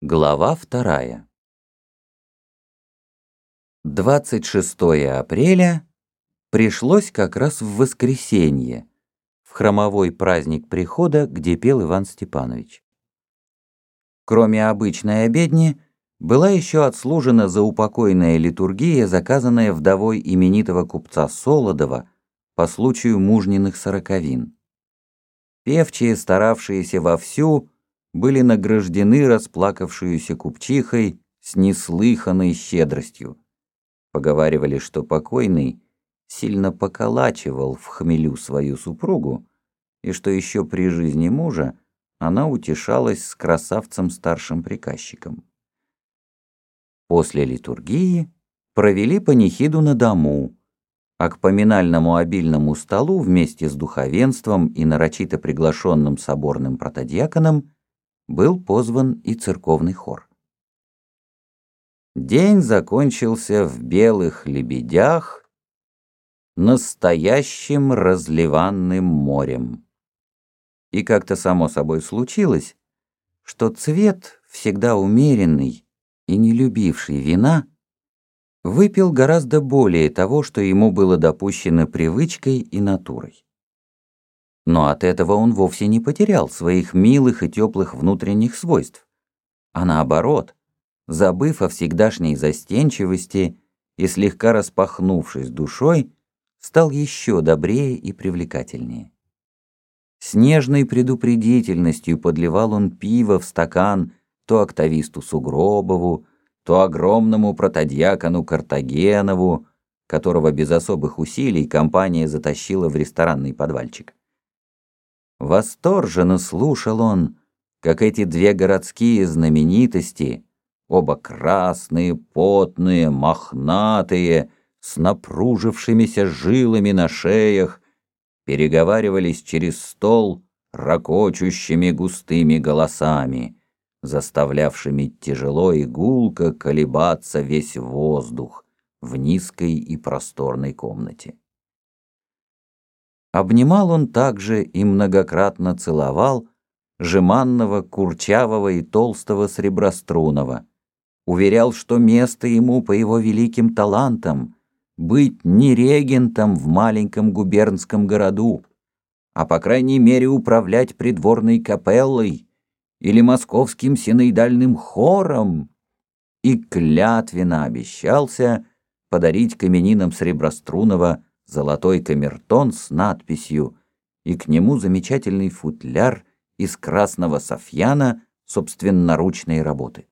Глава вторая 26 апреля пришлось как раз в воскресенье, в хромовой праздник прихода, где пел Иван Степанович. Кроме обычной обедни, была еще отслужена заупокойная литургия, заказанная вдовой именитого купца Солодова по случаю мужниных сороковин. Певчие, старавшиеся вовсю, были награждены расплакавшуюся купчихой с неслыханной щедростью. Поговаривали, что покойный сильно поколачивал в хмелю свою супругу, и что еще при жизни мужа она утешалась с красавцем-старшим приказчиком. После литургии провели панихиду на дому, а к поминальному обильному столу вместе с духовенством и нарочито приглашенным соборным протодиаконом был позван и церковный хор. День закончился в белых лебедях, настоящим разливанным морем. И как-то само собой случилось, что цвет, всегда умеренный и не любивший вина, выпил гораздо более того, что ему было допущено привычкой и натурой. Но от этого он вовсе не потерял своих милых и теплых внутренних свойств, а наоборот, забыв о всегдашней застенчивости и слегка распахнувшись душой, стал еще добрее и привлекательнее. С нежной предупредительностью подливал он пиво в стакан то октависту Сугробову, то огромному протодьякону Картагенову, которого без особых усилий компания затащила в ресторанный подвальчик. Восторженно слушал он, как эти две городские знаменитости, оба красные, потные, мохнатые, с напружившимися жилами на шеях, переговаривались через стол ракочущими густыми голосами, заставлявшими тяжело и гулко колебаться весь воздух в низкой и просторной комнате. Обнимал он также и многократно целовал жеманного, курчавого и толстого среброструнного. Уверял, что место ему по его великим талантам быть не регентом в маленьком губернском городу, а по крайней мере управлять придворной капеллой или московским синоидальным хором, и клятвенно обещался подарить каменинам Среброструнова золотой камертон с надписью и к нему замечательный футляр из красного софьяна собственноручной работы.